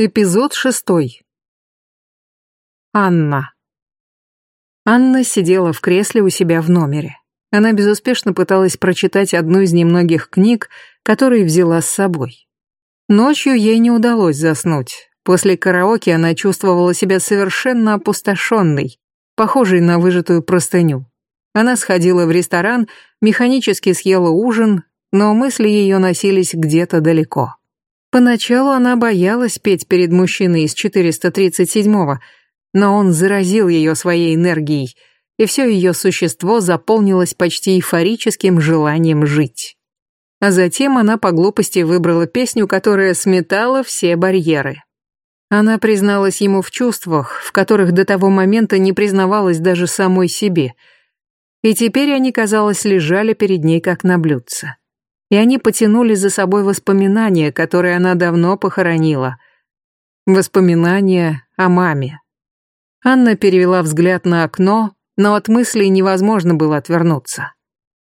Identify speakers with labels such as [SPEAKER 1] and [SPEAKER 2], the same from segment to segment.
[SPEAKER 1] Эпизод шестой. Анна. Анна сидела в кресле у себя в номере. Она безуспешно пыталась прочитать одну из немногих книг, которые взяла с собой. Ночью ей не удалось заснуть. После караоке она чувствовала себя совершенно опустошенной, похожей на выжатую простыню. Она сходила в ресторан, механически съела ужин, но мысли ее носились где-то далеко. Поначалу она боялась петь перед мужчиной из 437-го, но он заразил ее своей энергией, и все ее существо заполнилось почти эйфорическим желанием жить. А затем она по глупости выбрала песню, которая сметала все барьеры. Она призналась ему в чувствах, в которых до того момента не признавалась даже самой себе. И теперь они, казалось, лежали перед ней как на блюдце и они потянули за собой воспоминания, которые она давно похоронила. Воспоминания о маме. Анна перевела взгляд на окно, но от мыслей невозможно было отвернуться.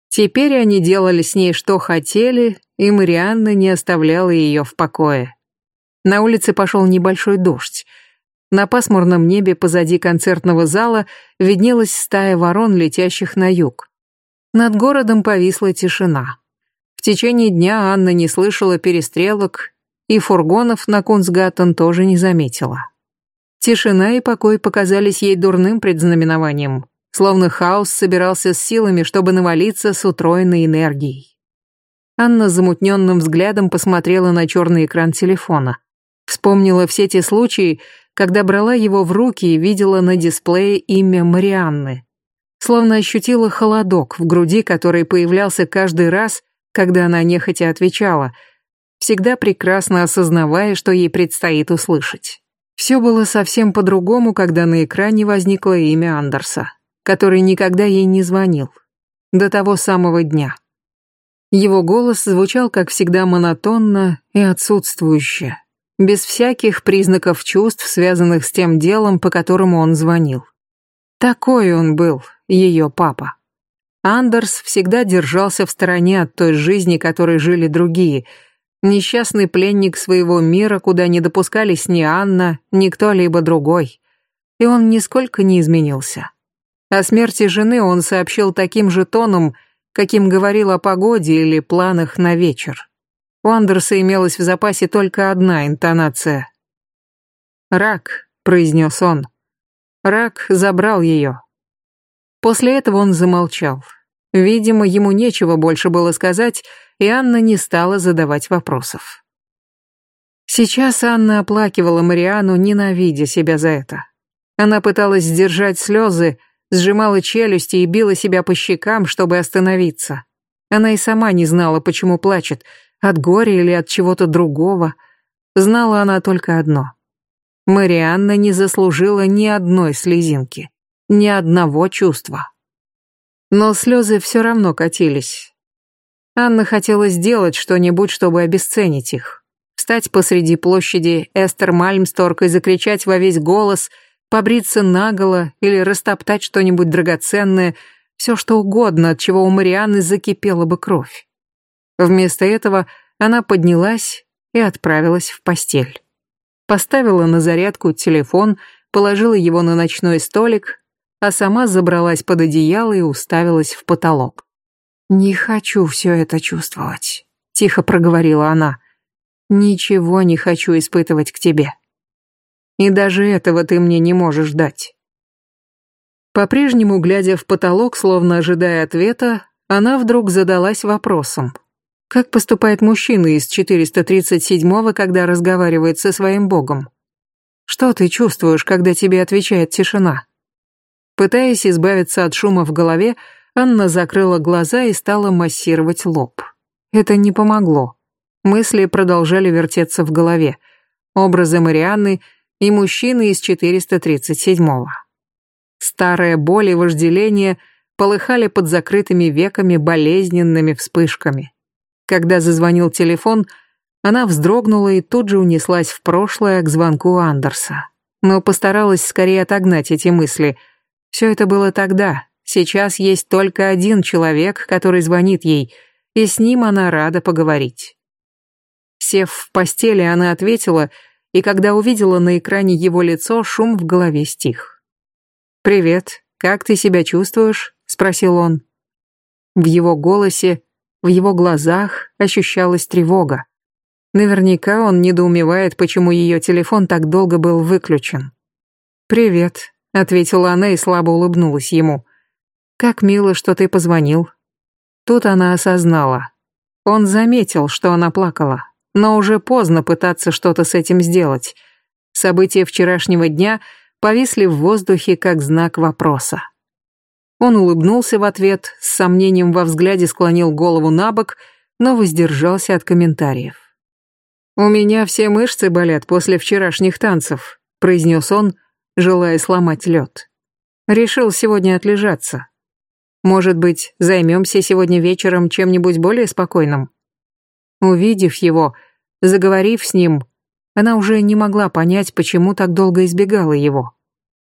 [SPEAKER 1] Теперь они делали с ней что хотели, и Марианна не оставляла ее в покое. На улице пошел небольшой дождь. На пасмурном небе позади концертного зала виднелась стая ворон, летящих на юг. Над городом повисла тишина. В течение дня Анна не слышала перестрелок, и фургонов на Кунсгаттен тоже не заметила. Тишина и покой показались ей дурным предзнаменованием, словно хаос собирался с силами, чтобы навалиться с утроенной энергией. Анна замутненным взглядом посмотрела на черный экран телефона. Вспомнила все те случаи, когда брала его в руки и видела на дисплее имя Марианны. Словно ощутила холодок в груди, который появлялся каждый раз, когда она нехотя отвечала, всегда прекрасно осознавая, что ей предстоит услышать. Все было совсем по-другому, когда на экране возникло имя Андерса, который никогда ей не звонил. До того самого дня. Его голос звучал, как всегда, монотонно и отсутствующе, без всяких признаков чувств, связанных с тем делом, по которому он звонил. Такой он был, ее папа. Андерс всегда держался в стороне от той жизни, которой жили другие. Несчастный пленник своего мира, куда не допускались ни Анна, ни кто-либо другой. И он нисколько не изменился. О смерти жены он сообщил таким же тоном, каким говорил о погоде или планах на вечер. У Андерса имелась в запасе только одна интонация. «Рак», — произнес он. «Рак забрал ее». После этого он замолчал. Видимо, ему нечего больше было сказать, и Анна не стала задавать вопросов. Сейчас Анна оплакивала Мариану, ненавидя себя за это. Она пыталась сдержать слезы, сжимала челюсти и била себя по щекам, чтобы остановиться. Она и сама не знала, почему плачет, от горя или от чего-то другого. Знала она только одно. Марианна не заслужила ни одной слезинки ни одного чувства. Но слезы все равно катились. Анна хотела сделать что-нибудь, чтобы обесценить их. Встать посреди площади Эстер Мальмсторг и закричать во весь голос, побриться наголо или растоптать что-нибудь драгоценное, все что угодно, от чего у Марианны закипела бы кровь. Вместо этого она поднялась и отправилась в постель. Поставила на зарядку телефон, положила его на ночной столик а сама забралась под одеяло и уставилась в потолок. «Не хочу все это чувствовать», — тихо проговорила она. «Ничего не хочу испытывать к тебе. И даже этого ты мне не можешь дать». По-прежнему, глядя в потолок, словно ожидая ответа, она вдруг задалась вопросом. Как поступает мужчина из 437-го, когда разговаривает со своим богом? Что ты чувствуешь, когда тебе отвечает тишина? Пытаясь избавиться от шума в голове, Анна закрыла глаза и стала массировать лоб. Это не помогло. Мысли продолжали вертеться в голове. Образы Марианны и мужчины из 437-го. Старая боль и вожделение полыхали под закрытыми веками болезненными вспышками. Когда зазвонил телефон, она вздрогнула и тут же унеслась в прошлое к звонку Андерса. Но постаралась скорее отогнать эти мысли – все это было тогда. Сейчас есть только один человек, который звонит ей, и с ним она рада поговорить. Сев в постели, она ответила и когда увидела на экране его лицо, шум в голове стих. «Привет, как ты себя чувствуешь?» — спросил он. В его голосе, в его глазах ощущалась тревога. Наверняка он недоумевает, почему ее телефон так долго был выключен. «Привет», — ответила она и слабо улыбнулась ему. «Как мило, что ты позвонил». Тут она осознала. Он заметил, что она плакала, но уже поздно пытаться что-то с этим сделать. События вчерашнего дня повисли в воздухе как знак вопроса. Он улыбнулся в ответ, с сомнением во взгляде склонил голову на бок, но воздержался от комментариев. «У меня все мышцы болят после вчерашних танцев», — произнес он, желая сломать лед. «Решил сегодня отлежаться. Может быть, займемся сегодня вечером чем-нибудь более спокойным?» Увидев его, заговорив с ним, она уже не могла понять, почему так долго избегала его.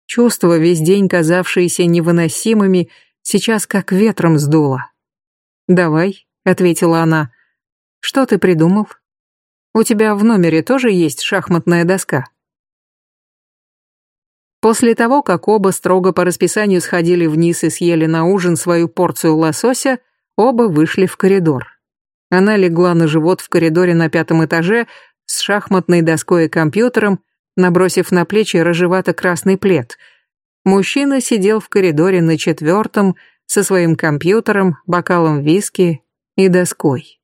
[SPEAKER 1] Чувства, весь день казавшиеся невыносимыми, сейчас как ветром сдуло. «Давай», — ответила она. «Что ты придумал? У тебя в номере тоже есть шахматная доска?» После того, как оба строго по расписанию сходили вниз и съели на ужин свою порцию лосося, оба вышли в коридор. Она легла на живот в коридоре на пятом этаже с шахматной доской и компьютером, набросив на плечи рыжевато-красный плед. Мужчина сидел в коридоре на четвертом со своим компьютером, бокалом виски и доской.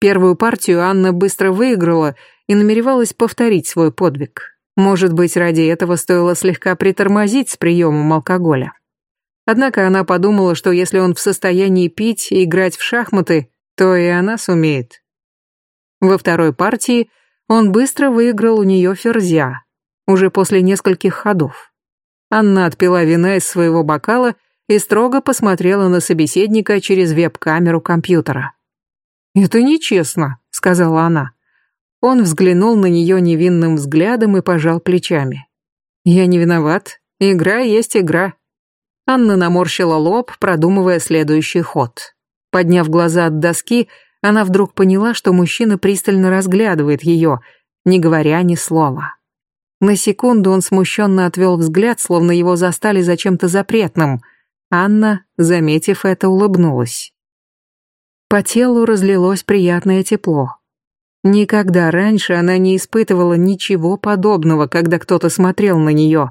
[SPEAKER 1] Первую партию Анна быстро выиграла и намеревалась повторить свой подвиг. Может быть, ради этого стоило слегка притормозить с приемом алкоголя. Однако она подумала, что если он в состоянии пить и играть в шахматы, то и она сумеет. Во второй партии он быстро выиграл у нее ферзя, уже после нескольких ходов. Анна отпила вина из своего бокала и строго посмотрела на собеседника через веб-камеру компьютера. «Это нечестно», — сказала она. Он взглянул на нее невинным взглядом и пожал плечами. «Я не виноват. Игра есть игра». Анна наморщила лоб, продумывая следующий ход. Подняв глаза от доски, она вдруг поняла, что мужчина пристально разглядывает ее, не говоря ни слова. На секунду он смущенно отвел взгляд, словно его застали за чем-то запретным. Анна, заметив это, улыбнулась. По телу разлилось приятное тепло. Никогда раньше она не испытывала ничего подобного, когда кто-то смотрел на нее.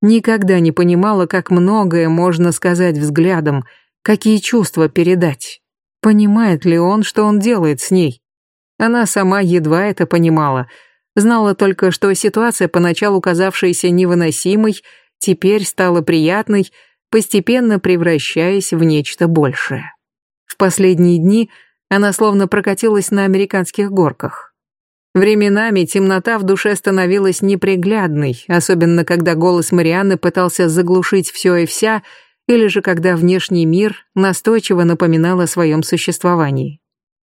[SPEAKER 1] Никогда не понимала, как многое можно сказать взглядом, какие чувства передать. Понимает ли он, что он делает с ней? Она сама едва это понимала. Знала только, что ситуация, поначалу казавшаяся невыносимой, теперь стала приятной, постепенно превращаясь в нечто большее. В последние дни она словно прокатилась на американских горках. Временами темнота в душе становилась неприглядной, особенно когда голос Марианны пытался заглушить все и вся, или же когда внешний мир настойчиво напоминал о своем существовании.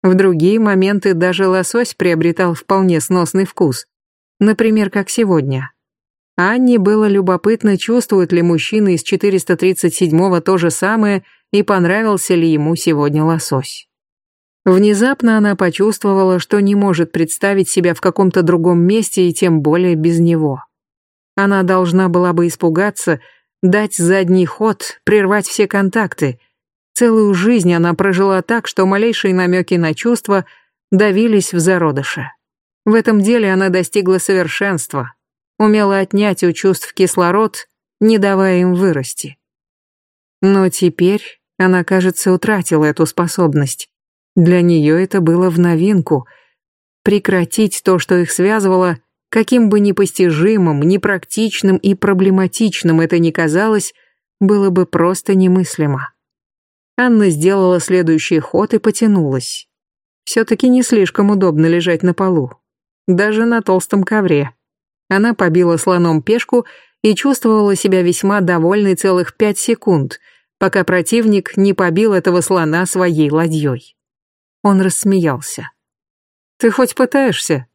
[SPEAKER 1] В другие моменты даже лосось приобретал вполне сносный вкус. Например, как сегодня. Анне было любопытно, чувствует ли мужчина из 437-го то же самое и понравился ли ему сегодня лосось. Внезапно она почувствовала, что не может представить себя в каком-то другом месте и тем более без него. Она должна была бы испугаться, дать задний ход, прервать все контакты. Целую жизнь она прожила так, что малейшие намеки на чувства давились в зародыше. В этом деле она достигла совершенства, умела отнять у чувств кислород, не давая им вырасти. Но теперь она, кажется, утратила эту способность. Для нее это было в новинку. Прекратить то, что их связывало, Каким бы непостижимым, непрактичным и проблематичным это ни казалось, было бы просто немыслимо. Анна сделала следующий ход и потянулась. Все-таки не слишком удобно лежать на полу. Даже на толстом ковре. Она побила слоном пешку и чувствовала себя весьма довольной целых пять секунд, пока противник не побил этого слона своей ладьей. Он рассмеялся. «Ты хоть пытаешься?»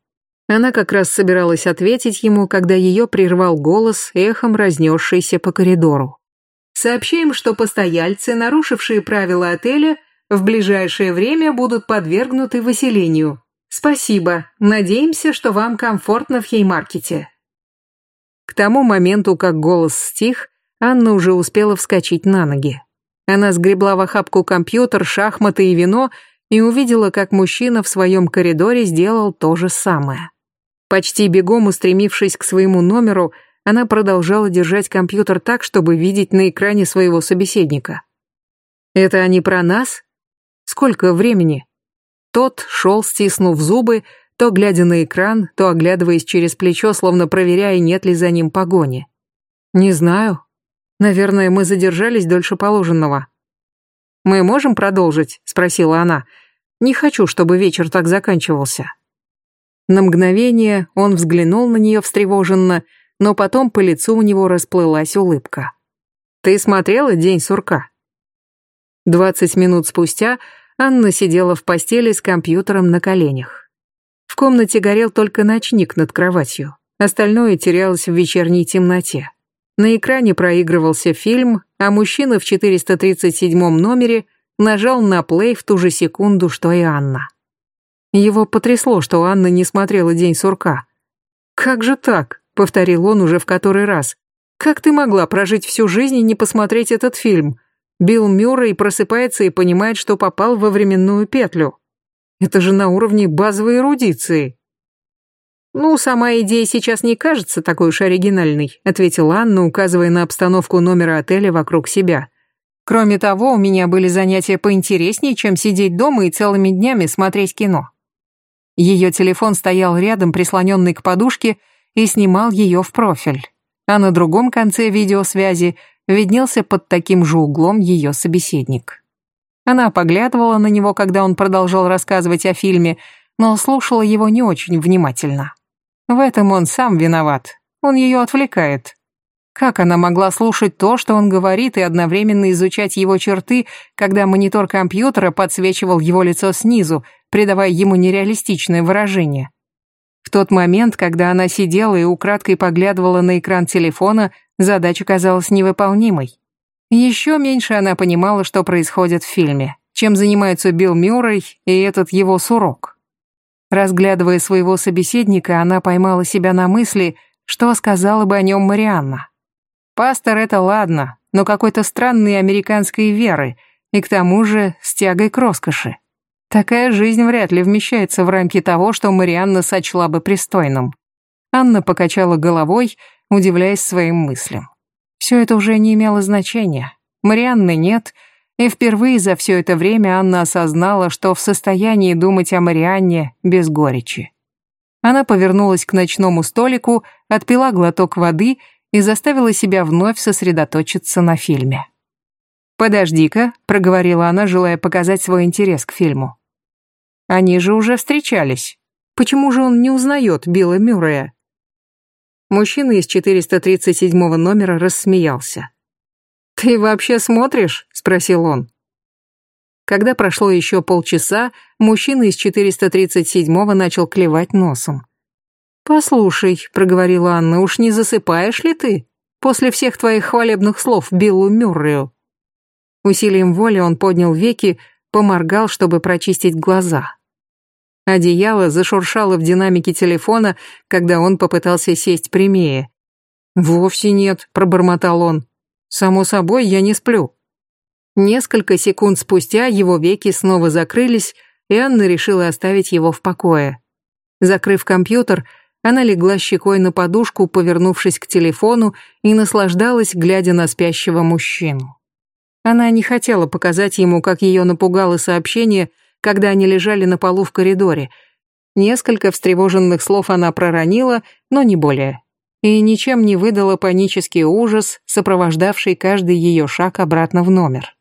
[SPEAKER 1] Она как раз собиралась ответить ему, когда ее прервал голос, эхом разнесшийся по коридору. «Сообщаем, что постояльцы, нарушившие правила отеля, в ближайшее время будут подвергнуты выселению. Спасибо. Надеемся, что вам комфортно в Хеймаркете. К тому моменту, как голос стих, Анна уже успела вскочить на ноги. Она сгребла в охапку компьютер, шахматы и вино и увидела, как мужчина в своем коридоре сделал то же самое. Почти бегом устремившись к своему номеру, она продолжала держать компьютер так, чтобы видеть на экране своего собеседника. «Это они про нас? Сколько времени?» Тот шел, стиснув зубы, то глядя на экран, то оглядываясь через плечо, словно проверяя, нет ли за ним погони. «Не знаю. Наверное, мы задержались дольше положенного». «Мы можем продолжить?» — спросила она. «Не хочу, чтобы вечер так заканчивался». На мгновение он взглянул на нее встревоженно, но потом по лицу у него расплылась улыбка. «Ты смотрела «День сурка»?» Двадцать минут спустя Анна сидела в постели с компьютером на коленях. В комнате горел только ночник над кроватью, остальное терялось в вечерней темноте. На экране проигрывался фильм, а мужчина в 437 номере нажал на плей в ту же секунду, что и Анна. Его потрясло, что Анна не смотрела «День сурка». «Как же так?» — повторил он уже в который раз. «Как ты могла прожить всю жизнь и не посмотреть этот фильм?» Билл Мюррей просыпается и понимает, что попал во временную петлю. Это же на уровне базовой эрудиции. «Ну, сама идея сейчас не кажется такой уж оригинальной», ответила Анна, указывая на обстановку номера отеля вокруг себя. «Кроме того, у меня были занятия поинтереснее, чем сидеть дома и целыми днями смотреть кино». Ее телефон стоял рядом, прислоненный к подушке, и снимал ее в профиль. А на другом конце видеосвязи виднелся под таким же углом ее собеседник. Она поглядывала на него, когда он продолжал рассказывать о фильме, но слушала его не очень внимательно. В этом он сам виноват. Он ее отвлекает. Как она могла слушать то, что он говорит, и одновременно изучать его черты, когда монитор компьютера подсвечивал его лицо снизу, придавая ему нереалистичное выражение? В тот момент, когда она сидела и украдкой поглядывала на экран телефона, задача казалась невыполнимой. Еще меньше она понимала, что происходит в фильме, чем занимаются Билл Мюррей и этот его сурок. Разглядывая своего собеседника, она поймала себя на мысли, что сказала бы о нем Марианна. Пастор это ладно, но какой-то странной американской веры, и к тому же с тягой к роскоши. Такая жизнь вряд ли вмещается в рамки того, что Марианна сочла бы пристойным. Анна покачала головой, удивляясь своим мыслям. Все это уже не имело значения. Марианны нет — и впервые за все это время Анна осознала, что в состоянии думать о Марианне без горечи. Она повернулась к ночному столику, отпила глоток воды и заставила себя вновь сосредоточиться на фильме. «Подожди-ка», — проговорила она, желая показать свой интерес к фильму. «Они же уже встречались. Почему же он не узнает Билла Мюррея?» Мужчина из 437 номера рассмеялся. «Ты вообще смотришь?» — спросил он. Когда прошло еще полчаса, мужчина из 437-го начал клевать носом. «Послушай», — проговорила Анна, — «уж не засыпаешь ли ты? После всех твоих хвалебных слов Биллу Мюррею». Усилием воли он поднял веки, поморгал, чтобы прочистить глаза. Одеяло зашуршало в динамике телефона, когда он попытался сесть прямее. «Вовсе нет», — пробормотал он. Само собой, я не сплю. Несколько секунд спустя его веки снова закрылись, и Анна решила оставить его в покое. Закрыв компьютер, она легла щекой на подушку, повернувшись к телефону, и наслаждалась, глядя на спящего мужчину. Она не хотела показать ему, как ее напугало сообщение, когда они лежали на полу в коридоре. Несколько встревоженных слов она проронила, но не более и ничем не выдала панический ужас, сопровождавший каждый ее шаг обратно в номер.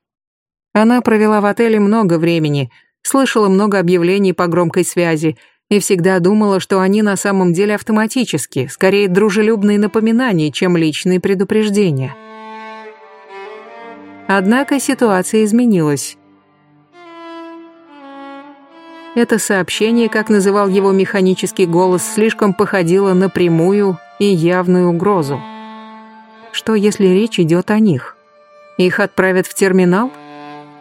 [SPEAKER 1] Она провела в отеле много времени, слышала много объявлений по громкой связи и всегда думала, что они на самом деле автоматически, скорее дружелюбные напоминания, чем личные предупреждения. Однако ситуация изменилась. Это сообщение, как называл его механический голос, слишком походило на прямую и явную угрозу. Что, если речь идет о них? Их отправят в терминал?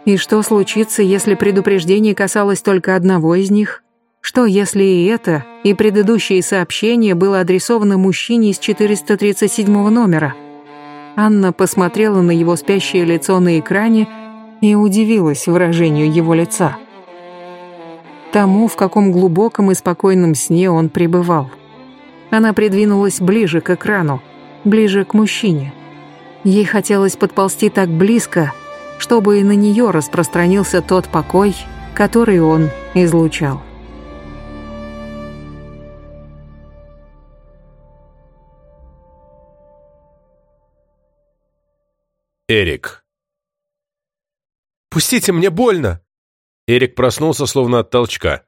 [SPEAKER 1] И что случится, если предупреждение касалось только одного из них? Что, если и это, и предыдущие сообщения было адресовано мужчине из 437 номера? Анна посмотрела на его спящее лицо на экране и удивилась выражению его лица. Тому, в каком глубоком и спокойном сне он пребывал. Она придвинулась ближе к экрану, ближе к мужчине. Ей хотелось подползти так близко, чтобы и на нее распространился тот покой, который он излучал.
[SPEAKER 2] Эрик. «Пустите, мне больно!» Эрик проснулся словно от толчка.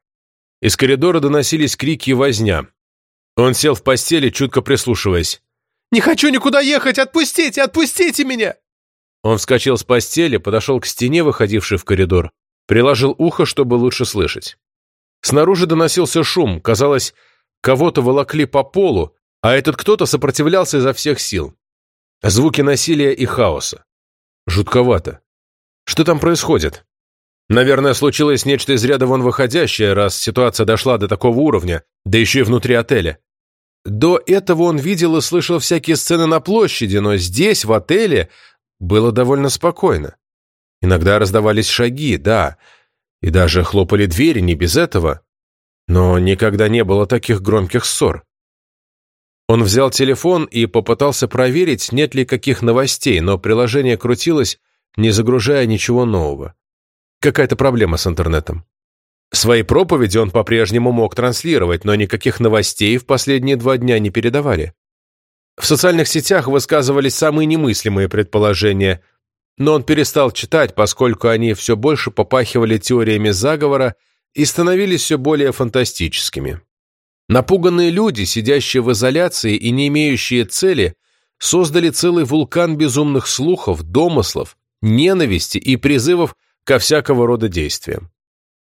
[SPEAKER 2] Из коридора доносились крики и возня. Он сел в постели, чутко прислушиваясь. «Не хочу никуда ехать! Отпустите! Отпустите меня!» Он вскочил с постели, подошел к стене, выходившей в коридор, приложил ухо, чтобы лучше слышать. Снаружи доносился шум, казалось, кого-то волокли по полу, а этот кто-то сопротивлялся изо всех сил. Звуки насилия и хаоса. Жутковато. Что там происходит? Наверное, случилось нечто из ряда вон выходящее, раз ситуация дошла до такого уровня, да еще и внутри отеля. До этого он видел и слышал всякие сцены на площади, но здесь, в отеле, было довольно спокойно. Иногда раздавались шаги, да, и даже хлопали двери, не без этого, но никогда не было таких громких ссор. Он взял телефон и попытался проверить, нет ли каких новостей, но приложение крутилось, не загружая ничего нового. Какая-то проблема с интернетом. Свои проповеди он по-прежнему мог транслировать, но никаких новостей в последние два дня не передавали. В социальных сетях высказывались самые немыслимые предположения, но он перестал читать, поскольку они все больше попахивали теориями заговора и становились все более фантастическими. Напуганные люди, сидящие в изоляции и не имеющие цели, создали целый вулкан безумных слухов, домыслов, ненависти и призывов ко всякого рода действиям.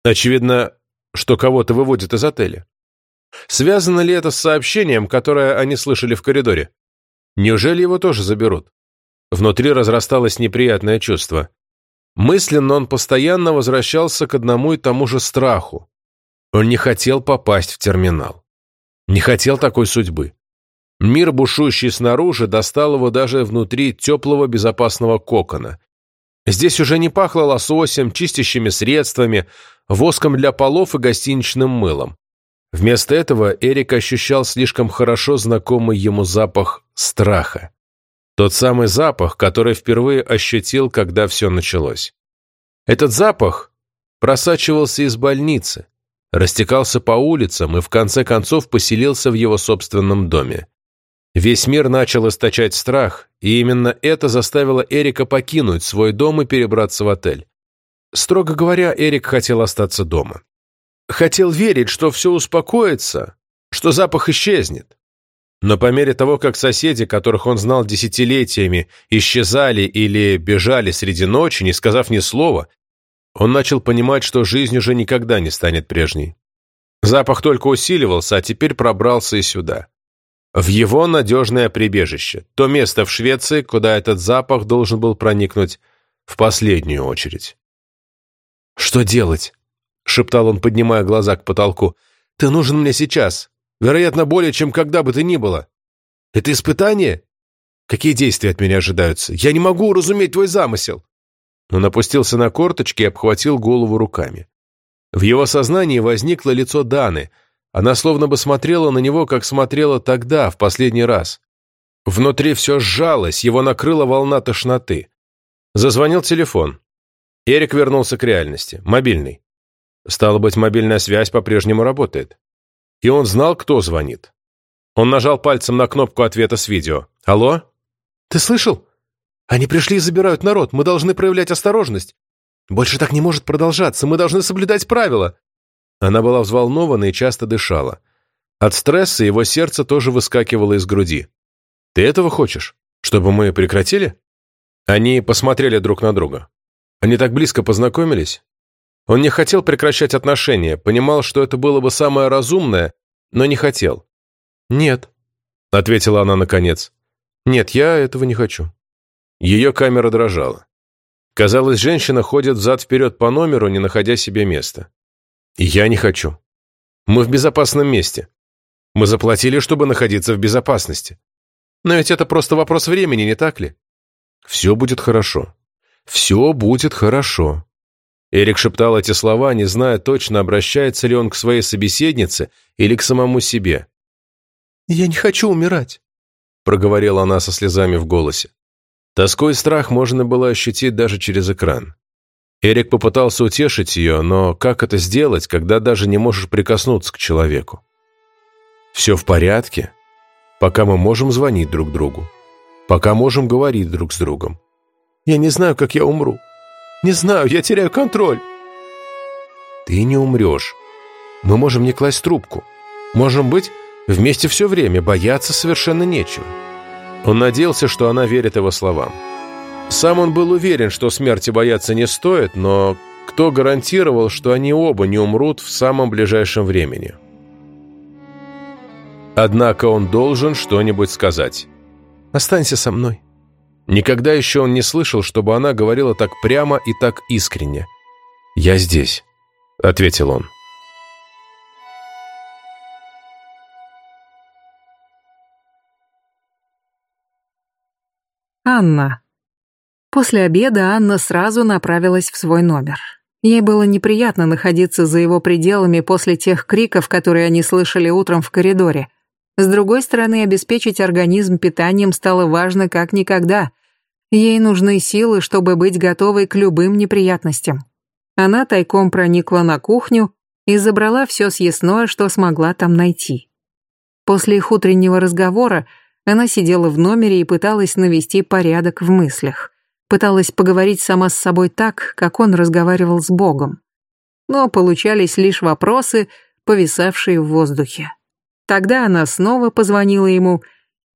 [SPEAKER 2] Очевидно, что кого-то выводят из отеля. Связано ли это с сообщением, которое они слышали в коридоре? Неужели его тоже заберут? Внутри разрасталось неприятное чувство. Мысленно он постоянно возвращался к одному и тому же страху. Он не хотел попасть в терминал. Не хотел такой судьбы. Мир, бушующий снаружи, достал его даже внутри теплого безопасного кокона. Здесь уже не пахло лососем, чистящими средствами, воском для полов и гостиничным мылом. Вместо этого Эрик ощущал слишком хорошо знакомый ему запах страха. Тот самый запах, который впервые ощутил, когда все началось. Этот запах просачивался из больницы, растекался по улицам и в конце концов поселился в его собственном доме. Весь мир начал источать страх, и именно это заставило Эрика покинуть свой дом и перебраться в отель. Строго говоря, Эрик хотел остаться дома. Хотел верить, что все успокоится, что запах исчезнет. Но по мере того, как соседи, которых он знал десятилетиями, исчезали или бежали среди ночи, не сказав ни слова, он начал понимать, что жизнь уже никогда не станет прежней. Запах только усиливался, а теперь пробрался и сюда. В его надежное прибежище, то место в Швеции, куда этот запах должен был проникнуть в последнюю очередь. «Что делать?» — шептал он, поднимая глаза к потолку. «Ты нужен мне сейчас. Вероятно, более, чем когда бы то ни было. Это испытание? Какие действия от меня ожидаются? Я не могу уразуметь твой замысел!» Он опустился на корточки и обхватил голову руками. В его сознании возникло лицо Даны. Она словно бы смотрела на него, как смотрела тогда, в последний раз. Внутри все сжалось, его накрыла волна тошноты. Зазвонил телефон. Эрик вернулся к реальности. Мобильный. Стало быть, мобильная связь по-прежнему работает. И он знал, кто звонит. Он нажал пальцем на кнопку ответа с видео. «Алло? Ты слышал?» Они пришли и забирают народ. Мы должны проявлять осторожность. Больше так не может продолжаться. Мы должны соблюдать правила». Она была взволнована и часто дышала. От стресса его сердце тоже выскакивало из груди. «Ты этого хочешь? Чтобы мы прекратили?» Они посмотрели друг на друга. Они так близко познакомились. Он не хотел прекращать отношения, понимал, что это было бы самое разумное, но не хотел. «Нет», — ответила она наконец. «Нет, я этого не хочу». Ее камера дрожала. Казалось, женщина ходит взад-вперед по номеру, не находя себе места. «Я не хочу». Мы в безопасном месте. Мы заплатили, чтобы находиться в безопасности. Но ведь это просто вопрос времени, не так ли? Все будет хорошо. Все будет хорошо. Эрик шептал эти слова, не зная точно, обращается ли он к своей собеседнице или к самому себе. «Я не хочу умирать», — проговорила она со слезами в голосе. Тоской и страх можно было ощутить даже через экран. Эрик попытался утешить ее, но как это сделать, когда даже не можешь прикоснуться к человеку? «Все в порядке, пока мы можем звонить друг другу, пока можем говорить друг с другом. Я не знаю, как я умру. Не знаю, я теряю контроль». «Ты не умрешь. Мы можем не класть трубку. Можем быть вместе все время, бояться совершенно нечего». Он надеялся, что она верит его словам. Сам он был уверен, что смерти бояться не стоит, но кто гарантировал, что они оба не умрут в самом ближайшем времени? Однако он должен что-нибудь сказать. «Останься со мной». Никогда еще он не слышал, чтобы она говорила так прямо и так искренне. «Я здесь», — ответил он.
[SPEAKER 1] Анна. После обеда Анна сразу направилась в свой номер. Ей было неприятно находиться за его пределами после тех криков, которые они слышали утром в коридоре. С другой стороны, обеспечить организм питанием стало важно как никогда. Ей нужны силы, чтобы быть готовой к любым неприятностям. Она тайком проникла на кухню и забрала все съестное, что смогла там найти. После их утреннего разговора она сидела в номере и пыталась навести порядок в мыслях. Пыталась поговорить сама с собой так, как он разговаривал с Богом. Но получались лишь вопросы, повисавшие в воздухе. Тогда она снова позвонила ему,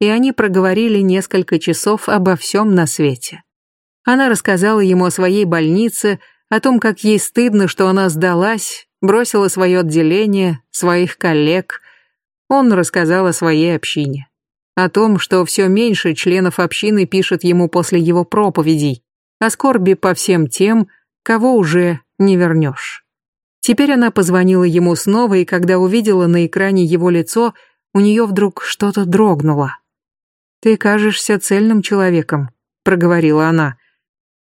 [SPEAKER 1] и они проговорили несколько часов обо всем на свете. Она рассказала ему о своей больнице, о том, как ей стыдно, что она сдалась, бросила свое отделение, своих коллег. Он рассказал о своей общине о том, что все меньше членов общины пишет ему после его проповедей, о скорби по всем тем, кого уже не вернешь. Теперь она позвонила ему снова, и когда увидела на экране его лицо, у нее вдруг что-то дрогнуло. «Ты кажешься цельным человеком», — проговорила она.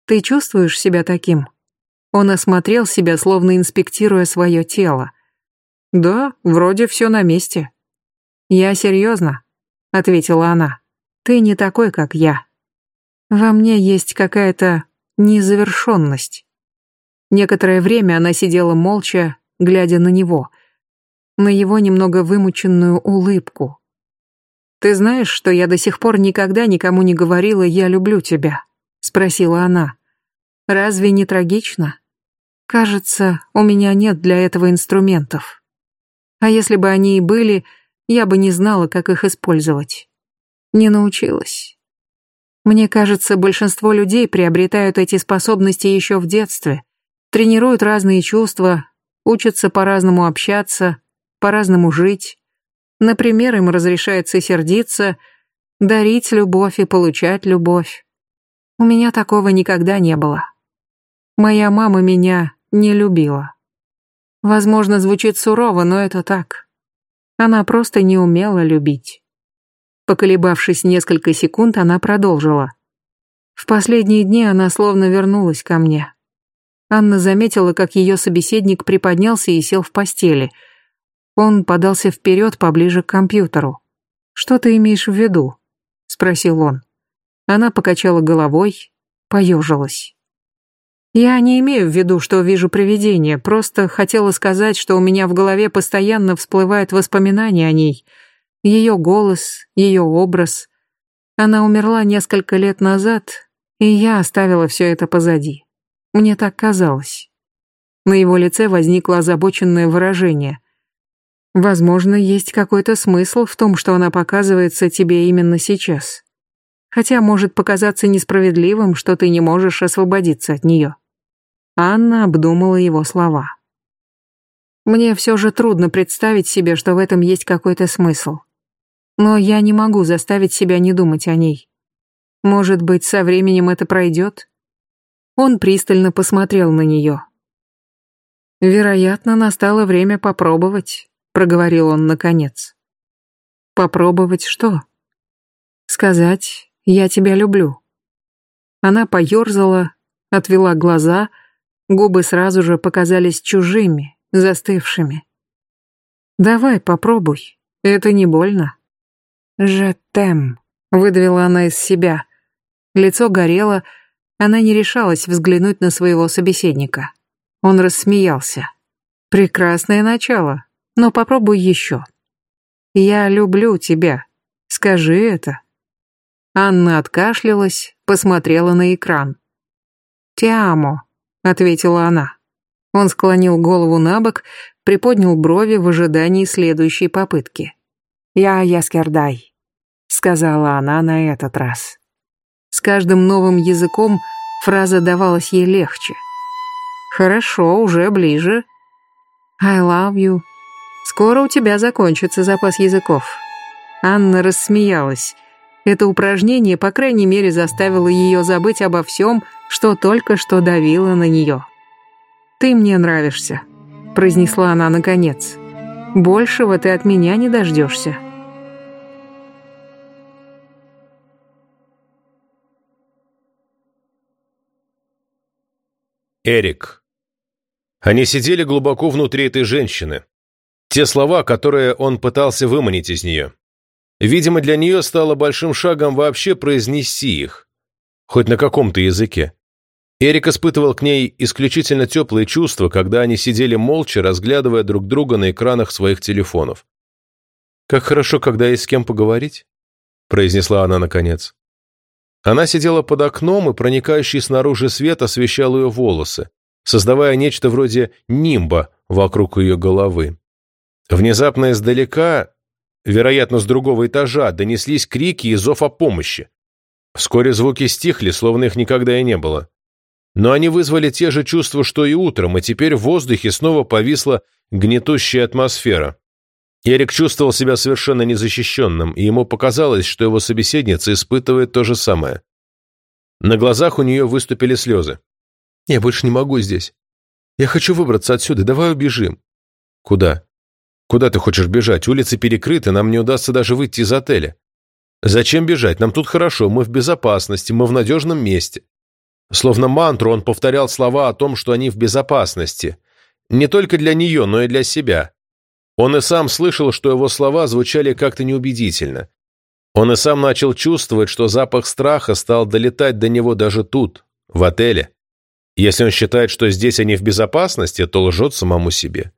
[SPEAKER 1] «Ты чувствуешь себя таким?» Он осмотрел себя, словно инспектируя свое тело. «Да, вроде все на месте». «Я серьезно ответила она. Ты не такой, как я. Во мне есть какая-то незавершенность. Некоторое время она сидела молча, глядя на него, на его немного вымученную улыбку. «Ты знаешь, что я до сих пор никогда никому не говорила «я люблю тебя»?» — спросила она. «Разве не трагично? Кажется, у меня нет для этого инструментов. А если бы они и были, я бы не знала, как их использовать. Не научилась. Мне кажется, большинство людей приобретают эти способности еще в детстве, тренируют разные чувства, учатся по-разному общаться, по-разному жить. Например, им разрешается сердиться, дарить любовь и получать любовь. У меня такого никогда не было. Моя мама меня не любила. Возможно, звучит сурово, но это так. Она просто не умела любить. Поколебавшись несколько секунд, она продолжила. В последние дни она словно вернулась ко мне. Анна заметила, как ее собеседник приподнялся и сел в постели. Он подался вперед поближе к компьютеру. «Что ты имеешь в виду?» — спросил он. Она покачала головой, поежилась. Я не имею в виду, что вижу привидение, просто хотела сказать, что у меня в голове постоянно всплывают воспоминания о ней. Ее голос, ее образ. Она умерла несколько лет назад, и я оставила все это позади. Мне так казалось. На его лице возникло озабоченное выражение. Возможно, есть какой-то смысл в том, что она показывается тебе именно сейчас. Хотя может показаться несправедливым, что ты не можешь освободиться от нее. Анна обдумала его слова. Мне все же трудно представить себе, что в этом есть какой-то смысл. Но я не могу заставить себя не думать о ней. Может быть, со временем это пройдет? Он пристально посмотрел на нее. Вероятно, настало время попробовать, проговорил он наконец. Попробовать что? Сказать «я тебя люблю». Она поерзала, отвела глаза, губы сразу же показались чужими, застывшими. «Давай, попробуй, это не больно». «Je t'aime», — выдавила она из себя. Лицо горело, она не решалась взглянуть на своего собеседника. Он рассмеялся. «Прекрасное начало, но попробуй еще». «Я люблю тебя. Скажи это». Анна откашлялась, посмотрела на экран. «Тиамо», — ответила она. Он склонил голову на бок, приподнял брови в ожидании следующей попытки. «Я Яскердай», — сказала она на этот раз. С каждым новым языком фраза давалась ей легче. «Хорошо, уже ближе». «I love you». «Скоро у тебя закончится запас языков». Анна рассмеялась. Это упражнение, по крайней мере, заставило ее забыть обо всем, что только что давило на нее. «Ты мне нравишься», — произнесла она наконец. «Большего ты от меня не дождешься».
[SPEAKER 2] Эрик. Они сидели глубоко внутри этой женщины. Те слова, которые он пытался выманить из нее. Видимо, для нее стало большим шагом вообще произнести их, хоть на каком-то языке. Эрик испытывал к ней исключительно теплые чувства, когда они сидели молча, разглядывая друг друга на экранах своих телефонов. «Как хорошо, когда есть с кем поговорить», — произнесла она наконец. Она сидела под окном, и проникающий снаружи свет освещал ее волосы, создавая нечто вроде нимба вокруг ее головы. Внезапно издалека вероятно, с другого этажа, донеслись крики и зов о помощи. Вскоре звуки стихли, словно их никогда и не было. Но они вызвали те же чувства, что и утром, и теперь в воздухе снова повисла гнетущая атмосфера. Эрик чувствовал себя совершенно незащищенным, и ему показалось, что его собеседница испытывает то же самое. На глазах у нее выступили слезы. «Я больше не могу здесь. Я хочу выбраться отсюда, давай убежим». «Куда?» «Куда ты хочешь бежать? Улицы перекрыты, нам не удастся даже выйти из отеля». «Зачем бежать? Нам тут хорошо, мы в безопасности, мы в надежном месте». Словно мантру он повторял слова о том, что они в безопасности. Не только для нее, но и для себя. Он и сам слышал, что его слова звучали как-то неубедительно. Он и сам начал чувствовать, что запах страха стал долетать до него даже тут, в отеле. Если он считает, что здесь они в безопасности, то лжет самому себе.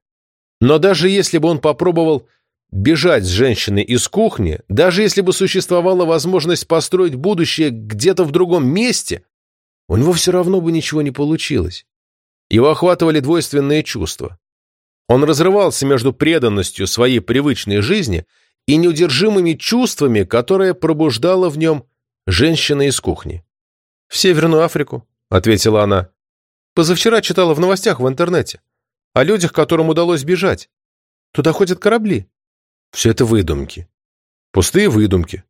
[SPEAKER 2] Но даже если бы он попробовал бежать с женщиной из кухни, даже если бы существовала возможность построить будущее где-то в другом месте, у него все равно бы ничего не получилось. Его охватывали двойственные чувства. Он разрывался между преданностью своей привычной жизни и неудержимыми чувствами, которые пробуждала в нем женщина из кухни. «В Северную Африку», — ответила она. «Позавчера читала в новостях в интернете о людях, которым удалось бежать. Туда ходят корабли. Все это выдумки. Пустые выдумки.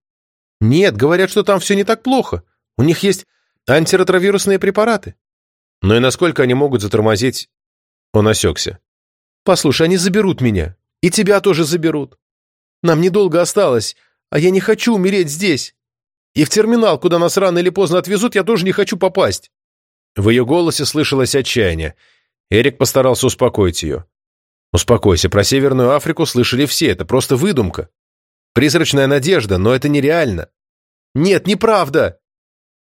[SPEAKER 2] Нет, говорят, что там все не так плохо. У них есть антиретровирусные препараты. Но и насколько они могут затормозить... Он осекся. Послушай, они заберут меня. И тебя тоже заберут. Нам недолго осталось, а я не хочу умереть здесь. И в терминал, куда нас рано или поздно отвезут, я тоже не хочу попасть. В ее голосе слышалось отчаяние. Эрик постарался успокоить ее. «Успокойся, про Северную Африку слышали все, это просто выдумка. Призрачная надежда, но это нереально». «Нет, неправда!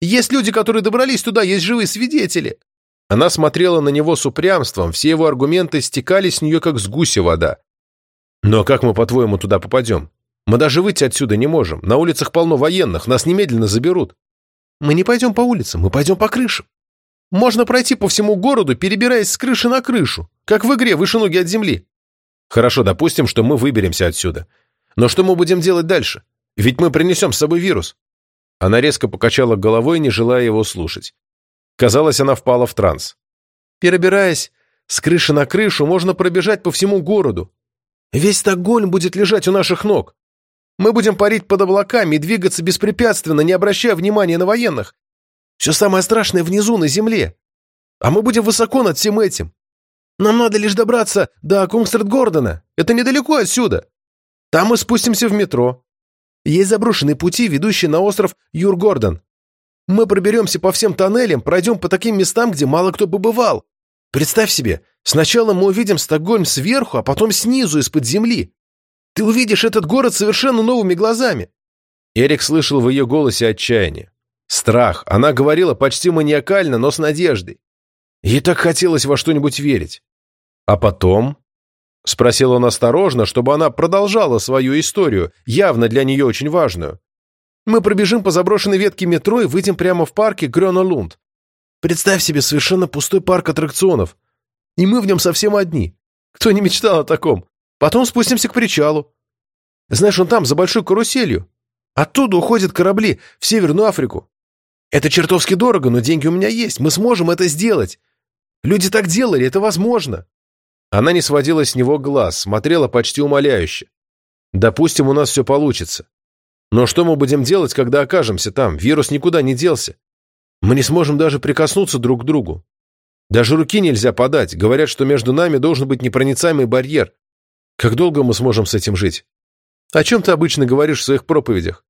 [SPEAKER 2] Есть люди, которые добрались туда, есть живые свидетели!» Она смотрела на него с упрямством, все его аргументы стекали с нее, как с гуся вода. «Но как мы, по-твоему, туда попадем? Мы даже выйти отсюда не можем. На улицах полно военных, нас немедленно заберут». «Мы не пойдем по улицам, мы пойдем по крышам. Можно пройти по всему городу, перебираясь с крыши на крышу, как в игре «Выше ноги от земли». Хорошо, допустим, что мы выберемся отсюда. Но что мы будем делать дальше? Ведь мы принесем с собой вирус. Она резко покачала головой, не желая его слушать. Казалось, она впала в транс. Перебираясь с крыши на крышу, можно пробежать по всему городу. Весь Стокгольм будет лежать у наших ног. Мы будем парить под облаками и двигаться беспрепятственно, не обращая внимания на военных. Все самое страшное внизу, на земле. А мы будем высоко над всем этим. Нам надо лишь добраться до Кунгстрад-Гордона. Это недалеко отсюда. Там мы спустимся в метро. Есть заброшенные пути, ведущие на остров Юр-Гордон. Мы проберемся по всем тоннелям, пройдем по таким местам, где мало кто побывал. Представь себе, сначала мы увидим Стокгольм сверху, а потом снизу, из-под земли. Ты увидишь этот город совершенно новыми глазами. Эрик слышал в ее голосе отчаяние. Страх. Она говорила почти маниакально, но с надеждой. Ей так хотелось во что-нибудь верить. А потом... Спросил он осторожно, чтобы она продолжала свою историю, явно для нее очень важную. Мы пробежим по заброшенной ветке метро и выйдем прямо в парке Грёна-Лунд. Представь себе совершенно пустой парк аттракционов. И мы в нем совсем одни. Кто не мечтал о таком? Потом спустимся к причалу. Знаешь, он там, за большой каруселью. Оттуда уходят корабли в Северную Африку. Это чертовски дорого, но деньги у меня есть. Мы сможем это сделать. Люди так делали, это возможно. Она не сводила с него глаз, смотрела почти умоляюще. Допустим, у нас все получится. Но что мы будем делать, когда окажемся там? Вирус никуда не делся. Мы не сможем даже прикоснуться друг к другу. Даже руки нельзя подать. Говорят, что между нами должен быть непроницаемый барьер. Как долго мы сможем с этим жить? О чем ты обычно говоришь в своих проповедях?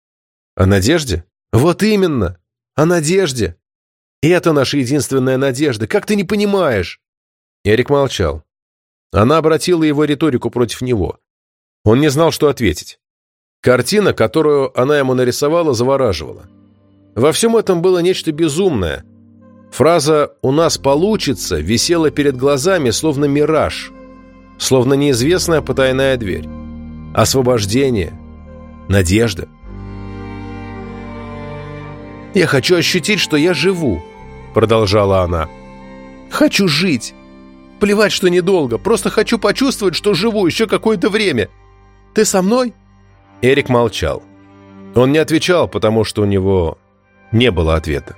[SPEAKER 2] О надежде? Вот именно! О надежде! Это наша единственная надежда. Как ты не понимаешь?» Эрик молчал. Она обратила его риторику против него. Он не знал, что ответить. Картина, которую она ему нарисовала, завораживала. Во всем этом было нечто безумное. Фраза «у нас получится» висела перед глазами, словно мираж, словно неизвестная потайная дверь. Освобождение, надежда. «Я хочу ощутить, что я живу», — продолжала она. «Хочу жить. Плевать, что недолго, просто хочу почувствовать, что живу еще какое-то время. Ты со мной?» Эрик молчал. Он не отвечал, потому что у него не было ответа.